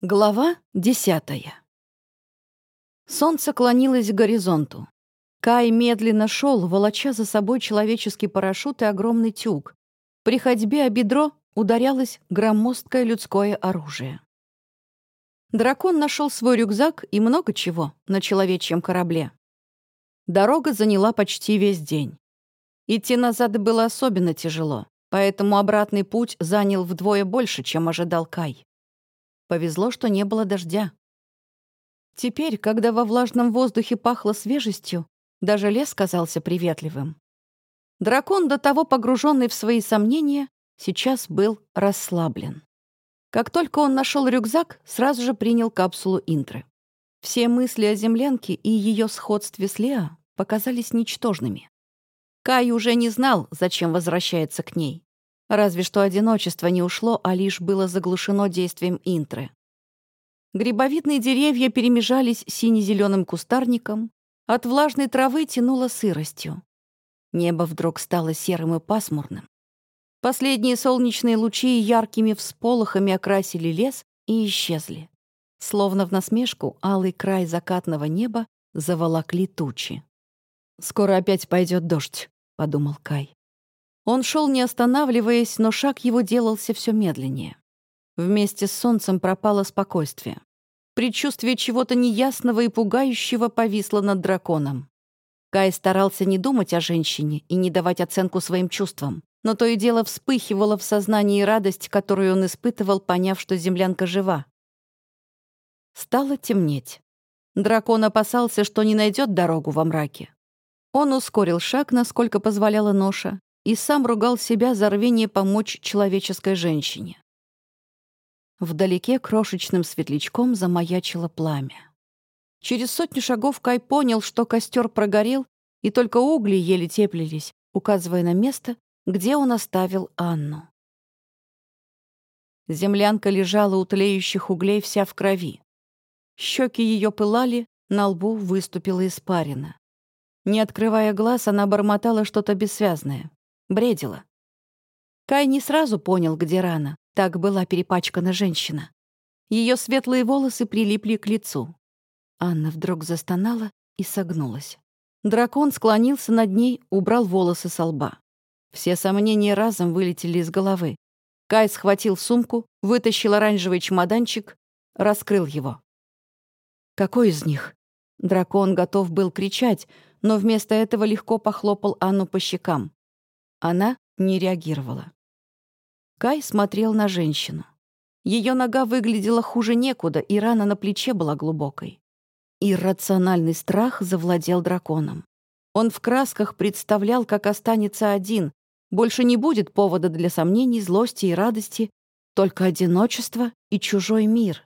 Глава десятая. Солнце клонилось к горизонту. Кай медленно шел, волоча за собой человеческий парашют и огромный тюк. При ходьбе о бедро ударялось громоздкое людское оружие. Дракон нашел свой рюкзак и много чего на человечьем корабле. Дорога заняла почти весь день. Идти назад было особенно тяжело, поэтому обратный путь занял вдвое больше, чем ожидал Кай. Повезло, что не было дождя. Теперь, когда во влажном воздухе пахло свежестью, даже лес казался приветливым. Дракон, до того погруженный в свои сомнения, сейчас был расслаблен. Как только он нашел рюкзак, сразу же принял капсулу интры. Все мысли о землянке и ее сходстве с Лео показались ничтожными. Кай уже не знал, зачем возвращается к ней. Разве что одиночество не ушло, а лишь было заглушено действием интры. Грибовидные деревья перемежались сине-зеленым кустарником, от влажной травы тянуло сыростью. Небо вдруг стало серым и пасмурным. Последние солнечные лучи яркими всполохами окрасили лес и исчезли. Словно в насмешку алый край закатного неба заволокли тучи. «Скоро опять пойдет дождь», — подумал Кай. Он шел не останавливаясь, но шаг его делался все медленнее. Вместе с солнцем пропало спокойствие. Предчувствие чего-то неясного и пугающего повисло над драконом. Кай старался не думать о женщине и не давать оценку своим чувствам, но то и дело вспыхивало в сознании радость, которую он испытывал, поняв, что землянка жива. Стало темнеть. Дракон опасался, что не найдет дорогу во мраке. Он ускорил шаг, насколько позволяла ноша, и сам ругал себя за рвение помочь человеческой женщине. Вдалеке крошечным светлячком замаячило пламя. Через сотню шагов Кай понял, что костер прогорел, и только угли еле теплились, указывая на место, где он оставил Анну. Землянка лежала у тлеющих углей вся в крови. Щеки ее пылали, на лбу выступила испарина. Не открывая глаз, она бормотала что-то бессвязное. Бредила. Кай не сразу понял, где рана. Так была перепачкана женщина. Ее светлые волосы прилипли к лицу. Анна вдруг застонала и согнулась. Дракон склонился над ней, убрал волосы со лба. Все сомнения разом вылетели из головы. Кай схватил сумку, вытащил оранжевый чемоданчик, раскрыл его. «Какой из них?» Дракон готов был кричать, но вместо этого легко похлопал Анну по щекам. Она не реагировала. Кай смотрел на женщину. Ее нога выглядела хуже некуда, и рана на плече была глубокой. Иррациональный страх завладел драконом. Он в красках представлял, как останется один. Больше не будет повода для сомнений, злости и радости, только одиночество и чужой мир.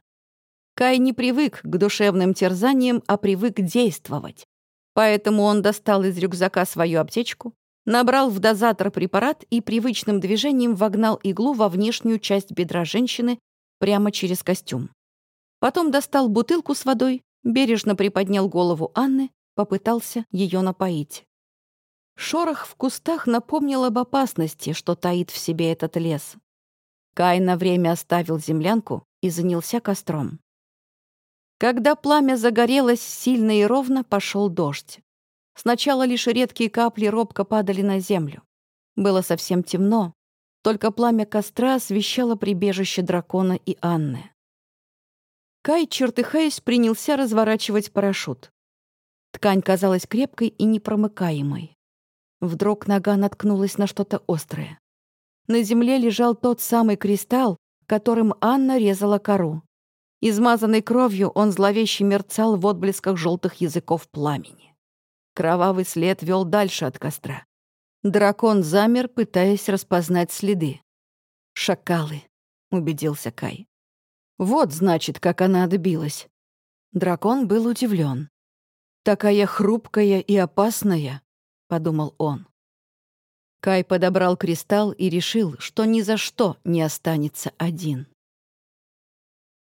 Кай не привык к душевным терзаниям, а привык действовать. Поэтому он достал из рюкзака свою аптечку, Набрал в дозатор препарат и привычным движением вогнал иглу во внешнюю часть бедра женщины прямо через костюм. Потом достал бутылку с водой, бережно приподнял голову Анны, попытался ее напоить. Шорох в кустах напомнил об опасности, что таит в себе этот лес. Кай на время оставил землянку и занялся костром. Когда пламя загорелось сильно и ровно, пошел дождь. Сначала лишь редкие капли робко падали на землю. Было совсем темно, только пламя костра освещало прибежище дракона и Анны. Кай, чертыхаясь, принялся разворачивать парашют. Ткань казалась крепкой и непромыкаемой. Вдруг нога наткнулась на что-то острое. На земле лежал тот самый кристалл, которым Анна резала кору. Измазанный кровью, он зловеще мерцал в отблесках желтых языков пламени. Кровавый след вел дальше от костра. Дракон замер, пытаясь распознать следы. «Шакалы», — убедился Кай. «Вот, значит, как она отбилась». Дракон был удивлен. «Такая хрупкая и опасная», — подумал он. Кай подобрал кристалл и решил, что ни за что не останется один.